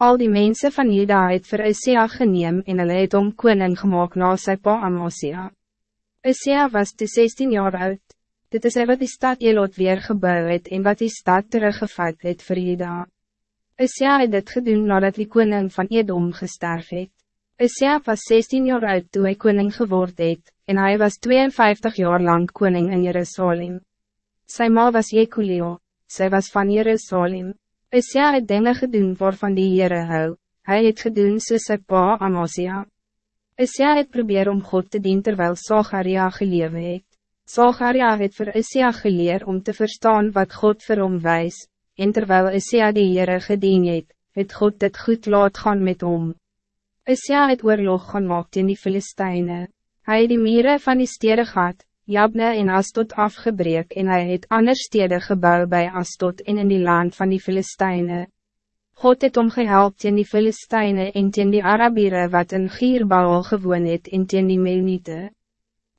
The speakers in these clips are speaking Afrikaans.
Al die mensen van Juda het vir Isia geneem en hulle het om koning gemaakt na sy pa Amasia. Isia was te 16 jaar oud. Dit is hy wat die stad Elot weer gebouw het en wat die stad teruggevat het vir Juda. Isia het dit gedoen nadat die koning van Edom gesterf het. Isia was 16 jaar oud toen hij koning geword het, en hij was 52 jaar lang koning in Jerusalem. Sy ma was Jekulio, sy was van Jerusalem. Isia het dinge gedoen waarvan die Heere hou, hy het gedoen soos sy pa Amasia. Isia het probeer om God te dien terwijl Zacharia gelewe het. Zacharia het voor Isia geleer om te verstaan wat God vir hom wijs, en terwijl Isia die Heere gedien het, het God dit goed laat gaan met hom. Isia het oorlog gaan maak in die Filisteine. Hij het die mieren van die stede gehad, Jabne en Astot afgebreek en hij het ander stede gebouw bij Astot en in die land van die Filisteine. God het omgehelp teen die Filisteine en teen die Arabiere wat in Gierbaal gewoon het en teen die Melniete.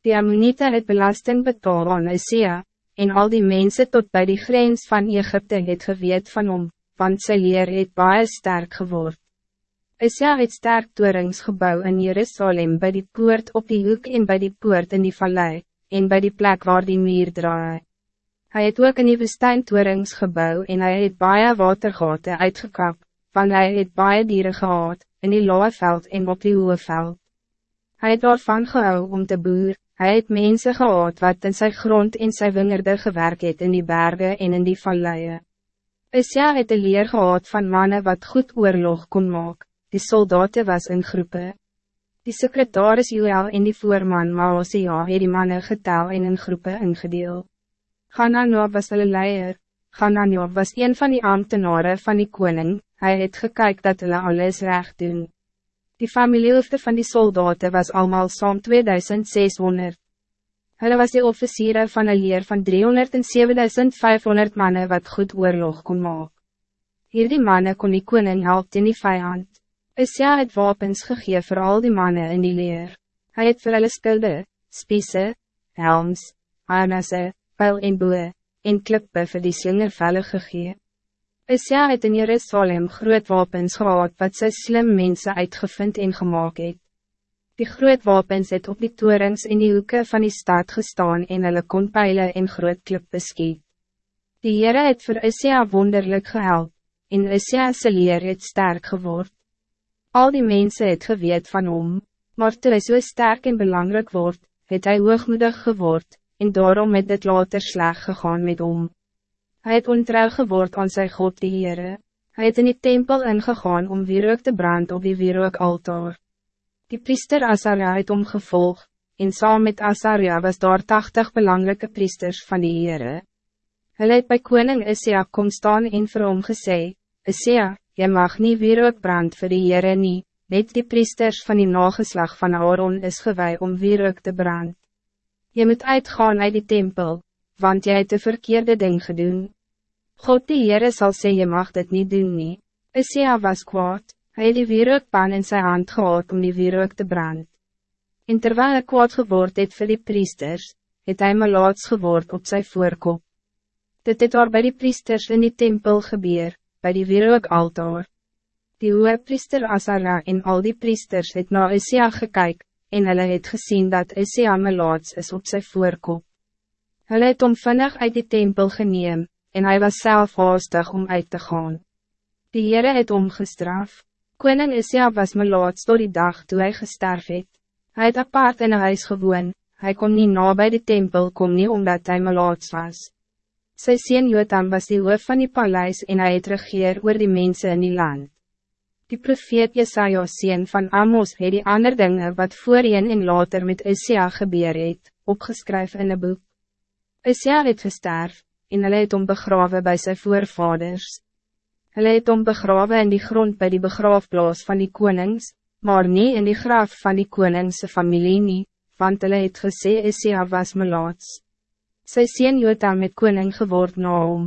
Die Ammonite het belasting betaal aan Isia, en al die mensen tot bij die grens van Egypte het geweet van hom, want sy leer het baie sterk geword. Isia het sterk toerings gebouw in Jerusalem bij die poort op die hoek en bij die poort in die vallei, en bij die plek waar die muur draai. Hij het ook in die woestijn toerings gebouw en hij het baie watergate uitgekap, want hij het baie dieren gehad, in die loe veld en op die hoge veld. Hij het daarvan gehou om te boer, hij het mensen gehad wat in zijn grond en zijn wingerde gewerkt het in die bergen en in die valleien. Isia het de leer gehad van mannen wat goed oorlog kon maak, die soldaten was in groepen. Die secretaris Joel en die voorman Maasia het die mannen getel en in groepen ingedeel. Gananjo was hulle leier, Gananjo was een van die ambtenaren van die koning, hij het gekyk dat hulle alles recht doen. Die familiehoofde van die soldaten was allemaal saam 2600. Hulle was die officieren van een leer van 307.500 mannen wat goed oorlog kon maak. Hier die mannen kon die koning help in die vijand. Isia het wapens gegee voor al die mannen in die leer. Hij het vir hulle skilde, spiese, helms, arnasse, pijl en boe, en klippe vir die slingervelle gegee. Isia het in Jerusalem groot wapens gehad wat sy slim mensen uitgevind en gemaakt het. Die groot wapens het op die torens in die hoeken van die stad gestaan en hulle kon pijlen en groot klippe skiet. Die Heere het voor Isia wonderlijk gehelp, en Isia se leer het sterk geword. Al die mensen het geweet van hom, maar toe hy so sterk en belangrijk wordt, het hij hoogmoedig geword, en daarom het dit later sleg gegaan met hom. Hij het ontrouw geword aan sy God die Heere. Hij het in die tempel ingegaan om wierook te brand op die wierook altaar. Die priester Asaria het omgevolg, en saam met Asaria was daar tachtig belangrijke priesters van die Heere. Hij het by koning Isia kom staan en vir hom gesê, Isia, Je mag niet weer ook brand voor die Heere nie, net die priesters van die nageslag van Aaron is gewij om weer ook te brand. Je moet uitgaan uit die tempel, want jij het de verkeerde ding gedaan. God die Heere zal sê je mag dit niet doen nie. Isia was kwaad, hy het die wierookpan in zijn hand gehad om die wierook te brand. En terwijl hy kwaad geword het vir die priesters, het hy malaats geword op zijn voorkop. Dit het daar bij die priesters in die tempel gebeur, bij die wierook altaar. Die hoge priester Asara en al die priesters het na Isia gekyk, en hulle het gezien dat Isia melaats is op zijn voorkop. Hulle het om vinnig uit die tempel geneem, en hij was zelf haastig om uit te gaan. Die Heere het omgestraf. Koning Isia was melaats door die dag toe hij gesterf het. Hy het apart in een huis gewoon, hij kon niet na bij de tempel kom nie omdat hij melaats was. Sy sien Jotam was die hoof van die paleis en hij het regeer oor die mensen in die land. Die profeet Jesaja sien van Amos het die ander dingen wat voorheen en later met Isia gebeur het, opgeskryf in een boek. Isia het gesterf, en hulle het om begrawe by sy voorvaders. Hulle het om begrawe in die grond bij die begraafplaas van die konings, maar niet in die graf van die koningse familie nie, want hulle het gesê Isia was melaats sy sien Jotam met koning geword na hom.